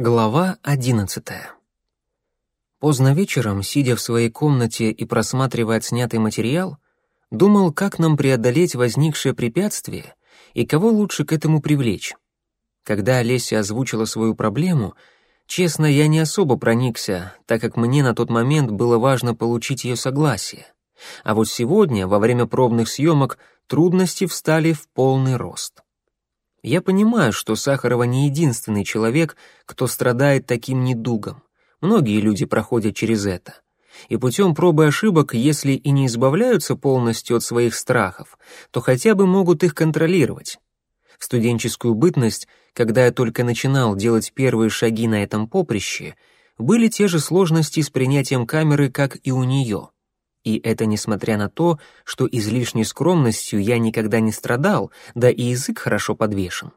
Глава одиннадцатая. Поздно вечером, сидя в своей комнате и просматривая снятый материал, думал, как нам преодолеть возникшее препятствие и кого лучше к этому привлечь. Когда Олеся озвучила свою проблему, честно, я не особо проникся, так как мне на тот момент было важно получить ее согласие. А вот сегодня, во время пробных съемок, трудности встали в полный рост. Я понимаю, что Сахарова не единственный человек, кто страдает таким недугом. Многие люди проходят через это. И путем пробы ошибок, если и не избавляются полностью от своих страхов, то хотя бы могут их контролировать. В студенческую бытность, когда я только начинал делать первые шаги на этом поприще, были те же сложности с принятием камеры, как и у нее — и это несмотря на то, что излишней скромностью я никогда не страдал, да и язык хорошо подвешен.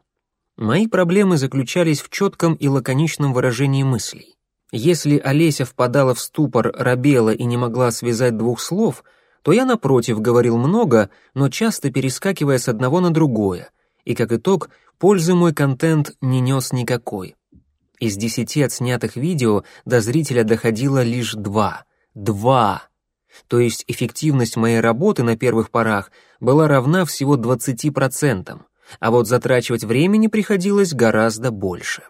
Мои проблемы заключались в четком и лаконичном выражении мыслей. Если Олеся впадала в ступор, робела и не могла связать двух слов, то я, напротив, говорил много, но часто перескакивая с одного на другое, и, как итог, пользы мой контент не нес никакой. Из десяти отснятых видео до зрителя доходило лишь два. Два! То есть эффективность моей работы на первых порах была равна всего 20%, а вот затрачивать времени приходилось гораздо больше.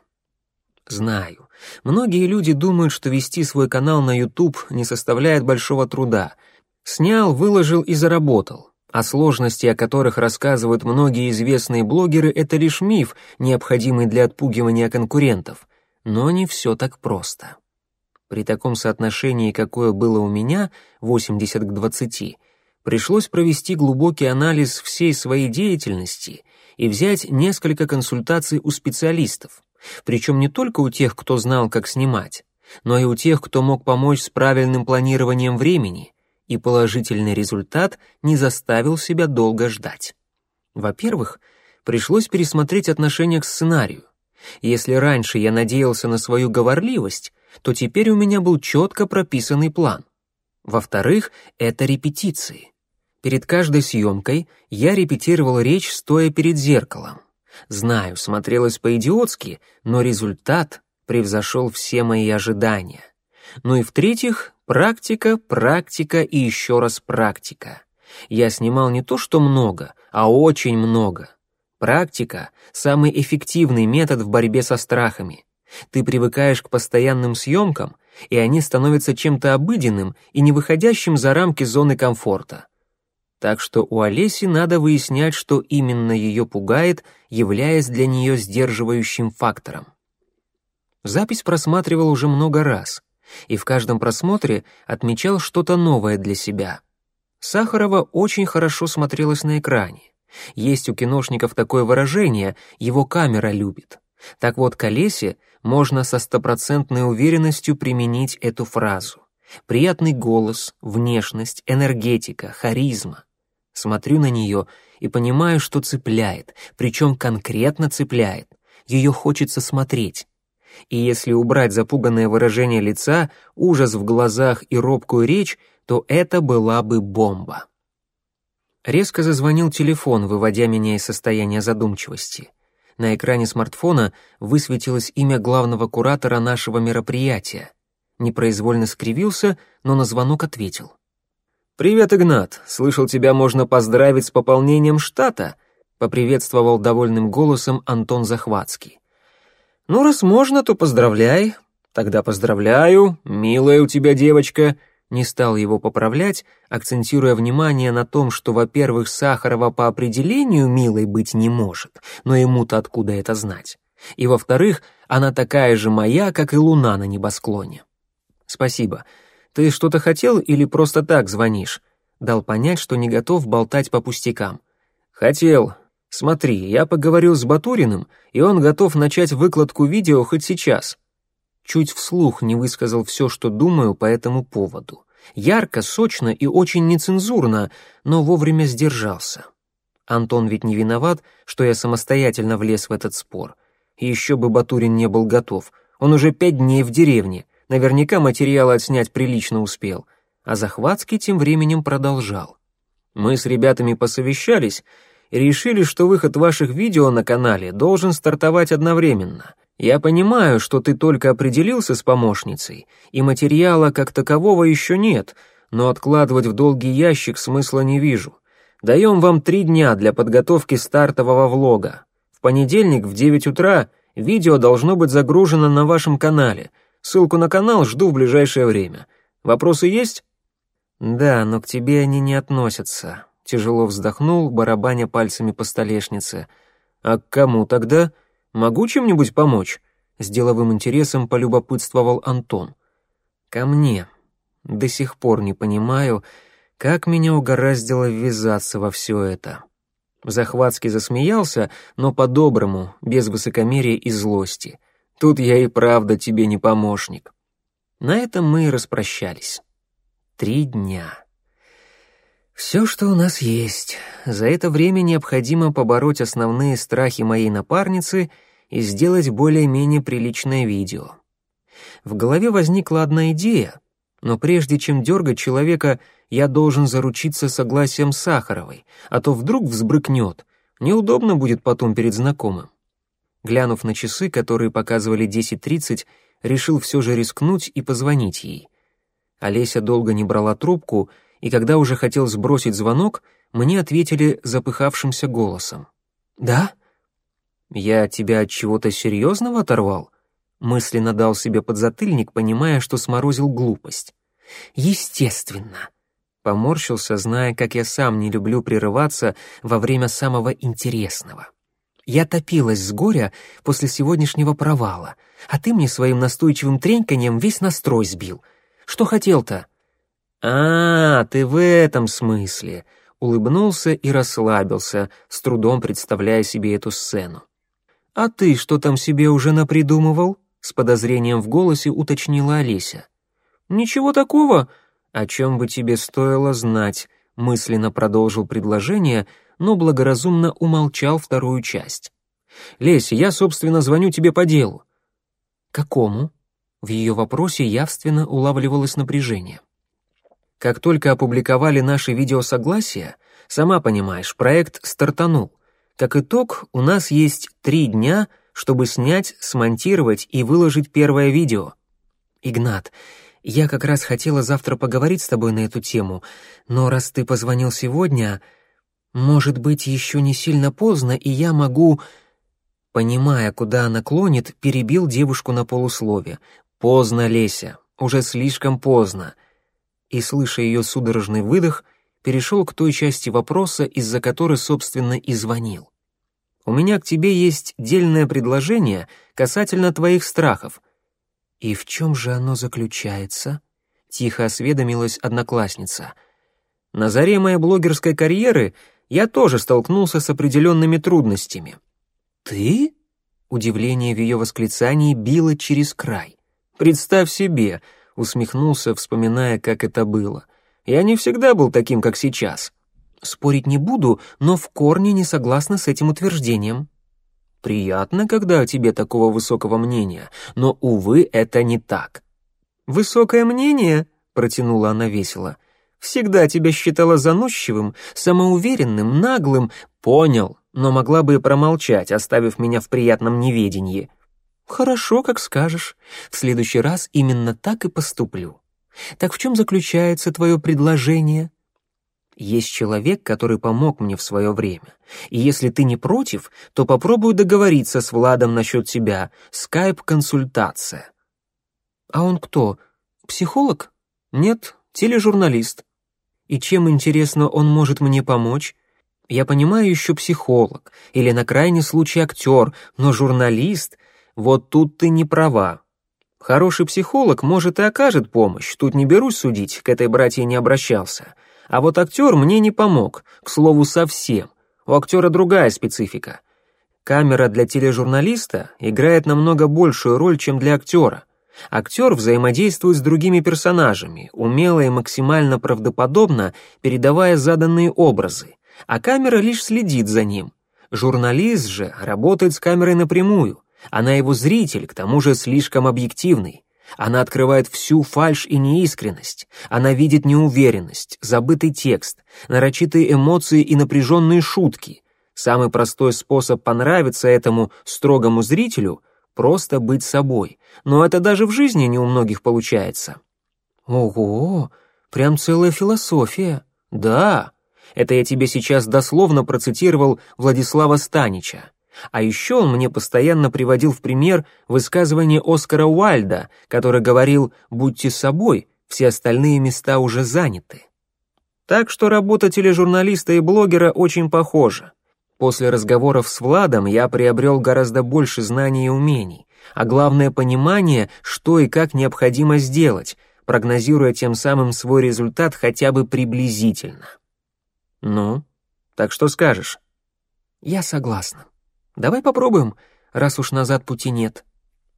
Знаю, многие люди думают, что вести свой канал на YouTube не составляет большого труда. Снял, выложил и заработал. А сложности, о которых рассказывают многие известные блогеры, это лишь миф, необходимый для отпугивания конкурентов. Но не все так просто. При таком соотношении, какое было у меня, 80 к 20, пришлось провести глубокий анализ всей своей деятельности и взять несколько консультаций у специалистов, причем не только у тех, кто знал, как снимать, но и у тех, кто мог помочь с правильным планированием времени, и положительный результат не заставил себя долго ждать. Во-первых, пришлось пересмотреть отношение к сценарию. Если раньше я надеялся на свою говорливость, то теперь у меня был четко прописанный план. Во-вторых, это репетиции. Перед каждой съемкой я репетировал речь, стоя перед зеркалом. Знаю, смотрелось по-идиотски, но результат превзошел все мои ожидания. Ну и в-третьих, практика, практика и еще раз практика. Я снимал не то что много, а очень много. Практика — самый эффективный метод в борьбе со страхами. Ты привыкаешь к постоянным съемкам, и они становятся чем-то обыденным и не выходящим за рамки зоны комфорта. Так что у Олеси надо выяснять, что именно ее пугает, являясь для нее сдерживающим фактором. Запись просматривал уже много раз, и в каждом просмотре отмечал что-то новое для себя. Сахарова очень хорошо смотрелась на экране. Есть у киношников такое выражение «его камера любит». Так вот, к Олесе можно со стопроцентной уверенностью применить эту фразу. Приятный голос, внешность, энергетика, харизма. Смотрю на нее и понимаю, что цепляет, причем конкретно цепляет. Ее хочется смотреть. И если убрать запуганное выражение лица, ужас в глазах и робкую речь, то это была бы бомба. Резко зазвонил телефон, выводя меня из состояния задумчивости. На экране смартфона высветилось имя главного куратора нашего мероприятия. Непроизвольно скривился, но на звонок ответил. «Привет, Игнат. Слышал, тебя можно поздравить с пополнением штата», — поприветствовал довольным голосом Антон Захватский. «Ну, раз можно, то поздравляй. Тогда поздравляю, милая у тебя девочка», не стал его поправлять, акцентируя внимание на том, что, во-первых, Сахарова по определению милой быть не может, но ему-то откуда это знать, и, во-вторых, она такая же моя, как и луна на небосклоне. «Спасибо. Ты что-то хотел или просто так звонишь?» Дал понять, что не готов болтать по пустякам. «Хотел. Смотри, я поговорил с Батуриным, и он готов начать выкладку видео хоть сейчас чуть вслух не высказал все, что думаю по этому поводу. Ярко, сочно и очень нецензурно, но вовремя сдержался. Антон ведь не виноват, что я самостоятельно влез в этот спор. Еще бы Батурин не был готов. Он уже пять дней в деревне, наверняка материалы отснять прилично успел. А Захватский тем временем продолжал. Мы с ребятами посовещались и решили, что выход ваших видео на канале должен стартовать одновременно — Я понимаю, что ты только определился с помощницей, и материала как такового еще нет, но откладывать в долгий ящик смысла не вижу. Даем вам три дня для подготовки стартового влога. В понедельник в 9 утра видео должно быть загружено на вашем канале. Ссылку на канал жду в ближайшее время. Вопросы есть? Да, но к тебе они не относятся. Тяжело вздохнул, барабаня пальцами по столешнице. А к кому тогда? Могу чем-нибудь помочь? С деловым интересом полюбопытствовал Антон. Ко мне. До сих пор не понимаю, как меня угораздило ввязаться во все это. Захватский засмеялся, но по-доброму, без высокомерия и злости. Тут я и правда тебе не помощник. На этом мы и распрощались. Три дня. Все, что у нас есть. За это время необходимо побороть основные страхи моей напарницы и сделать более-менее приличное видео. В голове возникла одна идея, но прежде чем дергать человека, я должен заручиться согласием Сахаровой, а то вдруг взбрыкнет. Неудобно будет потом перед знакомым. Глянув на часы, которые показывали 10.30, решил все же рискнуть и позвонить ей. Олеся долго не брала трубку, и когда уже хотел сбросить звонок, мне ответили запыхавшимся голосом. «Да?» «Я тебя от чего-то серьезного оторвал?» Мысленно дал себе подзатыльник, понимая, что сморозил глупость. «Естественно!» Поморщился, зная, как я сам не люблю прерываться во время самого интересного. «Я топилась с горя после сегодняшнего провала, а ты мне своим настойчивым треньканьем весь настрой сбил. Что хотел-то?» «А, ты в этом смысле!» Улыбнулся и расслабился, с трудом представляя себе эту сцену. «А ты что там себе уже напридумывал?» с подозрением в голосе уточнила Олеся. «Ничего такого, о чем бы тебе стоило знать», мысленно продолжил предложение, но благоразумно умолчал вторую часть. «Леся, я, собственно, звоню тебе по делу». «Какому?» В ее вопросе явственно улавливалось напряжение. Как только опубликовали наше видеосогласие, сама понимаешь, проект стартанул. Как итог, у нас есть три дня — чтобы снять, смонтировать и выложить первое видео. Игнат, я как раз хотела завтра поговорить с тобой на эту тему, но раз ты позвонил сегодня, может быть, еще не сильно поздно, и я могу...» Понимая, куда она клонит, перебил девушку на полуслове. «Поздно, Леся, уже слишком поздно». И, слыша ее судорожный выдох, перешел к той части вопроса, из-за которой, собственно, и звонил. У меня к тебе есть дельное предложение касательно твоих страхов». «И в чем же оно заключается?» — тихо осведомилась одноклассница. «На заре моей блогерской карьеры я тоже столкнулся с определенными трудностями». «Ты?» — удивление в ее восклицании било через край. «Представь себе», — усмехнулся, вспоминая, как это было. «Я не всегда был таким, как сейчас». Спорить не буду, но в корне не согласна с этим утверждением. Приятно, когда о тебе такого высокого мнения, но, увы, это не так. Высокое мнение, протянула она весело. Всегда тебя считала заносчивым, самоуверенным, наглым. Понял, но могла бы и промолчать, оставив меня в приятном неведении. Хорошо, как скажешь. В следующий раз именно так и поступлю. Так в чем заключается твое предложение? Есть человек, который помог мне в свое время. И если ты не против, то попробую договориться с Владом насчет тебя. Скайп-консультация. А он кто? Психолог? Нет, тележурналист. И чем, интересно, он может мне помочь? Я понимаю еще психолог, или на крайний случай актер, но журналист... Вот тут ты не права. Хороший психолог, может, и окажет помощь, тут не берусь судить, к этой братье не обращался. А вот актер мне не помог, к слову, совсем. У актера другая специфика. Камера для тележурналиста играет намного большую роль, чем для актера. Актер взаимодействует с другими персонажами, умело и максимально правдоподобно передавая заданные образы, а камера лишь следит за ним. Журналист же работает с камерой напрямую, она его зритель, к тому же слишком объективный. Она открывает всю фальшь и неискренность. Она видит неуверенность, забытый текст, нарочитые эмоции и напряженные шутки. Самый простой способ понравиться этому строгому зрителю — просто быть собой. Но это даже в жизни не у многих получается. Ого, прям целая философия. Да, это я тебе сейчас дословно процитировал Владислава Станича. А еще он мне постоянно приводил в пример высказывание Оскара Уальда, который говорил «будьте собой, все остальные места уже заняты». Так что работа тележурналиста и блогера очень похожа. После разговоров с Владом я приобрел гораздо больше знаний и умений, а главное понимание, что и как необходимо сделать, прогнозируя тем самым свой результат хотя бы приблизительно. Ну, так что скажешь? Я согласна. Давай попробуем, раз уж назад пути нет.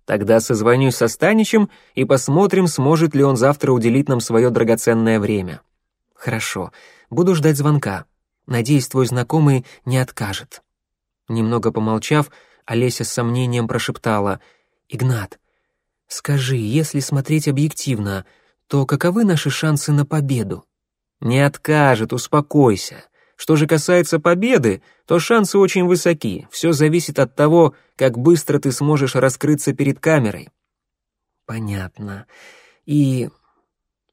Тогда созвонюсь со Станичем и посмотрим, сможет ли он завтра уделить нам свое драгоценное время. Хорошо, буду ждать звонка. Надеюсь, твой знакомый не откажет. Немного помолчав, Олеся с сомнением прошептала. «Игнат, скажи, если смотреть объективно, то каковы наши шансы на победу?» «Не откажет, успокойся. Что же касается победы, то шансы очень высоки. Все зависит от того, как быстро ты сможешь раскрыться перед камерой». «Понятно. И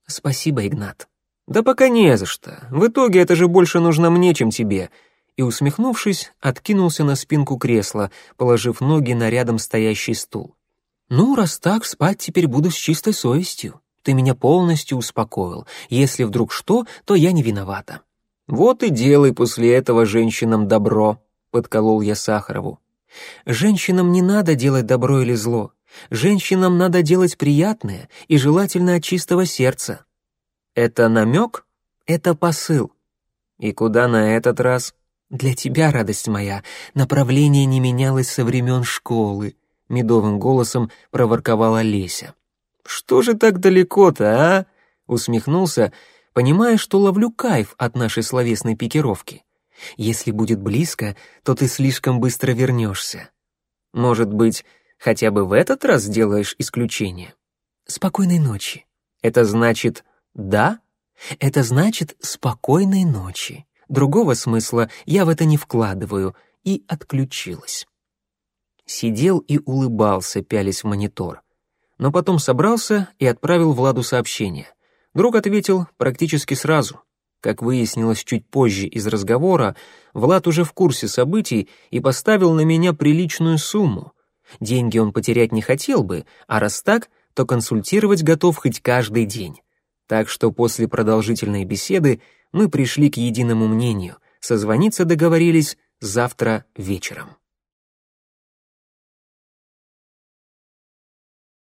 спасибо, Игнат». «Да пока не за что. В итоге это же больше нужно мне, чем тебе». И, усмехнувшись, откинулся на спинку кресла, положив ноги на рядом стоящий стул. «Ну, раз так, спать теперь буду с чистой совестью. Ты меня полностью успокоил. Если вдруг что, то я не виновата». «Вот и делай после этого женщинам добро», — подколол я Сахарову. «Женщинам не надо делать добро или зло. Женщинам надо делать приятное и желательно от чистого сердца». «Это намек?» «Это посыл». «И куда на этот раз?» «Для тебя, радость моя, направление не менялось со времен школы», — медовым голосом проворковала Леся. «Что же так далеко-то, а?» — усмехнулся, понимая, что ловлю кайф от нашей словесной пикировки. «Если будет близко, то ты слишком быстро вернешься. Может быть, хотя бы в этот раз сделаешь исключение?» «Спокойной ночи». «Это значит «да»?» «Это значит «спокойной ночи». Другого смысла я в это не вкладываю, и отключилась. Сидел и улыбался, пялись в монитор. Но потом собрался и отправил Владу сообщение — Друг ответил практически сразу. Как выяснилось чуть позже из разговора, Влад уже в курсе событий и поставил на меня приличную сумму. Деньги он потерять не хотел бы, а раз так, то консультировать готов хоть каждый день. Так что после продолжительной беседы мы пришли к единому мнению, созвониться договорились завтра вечером.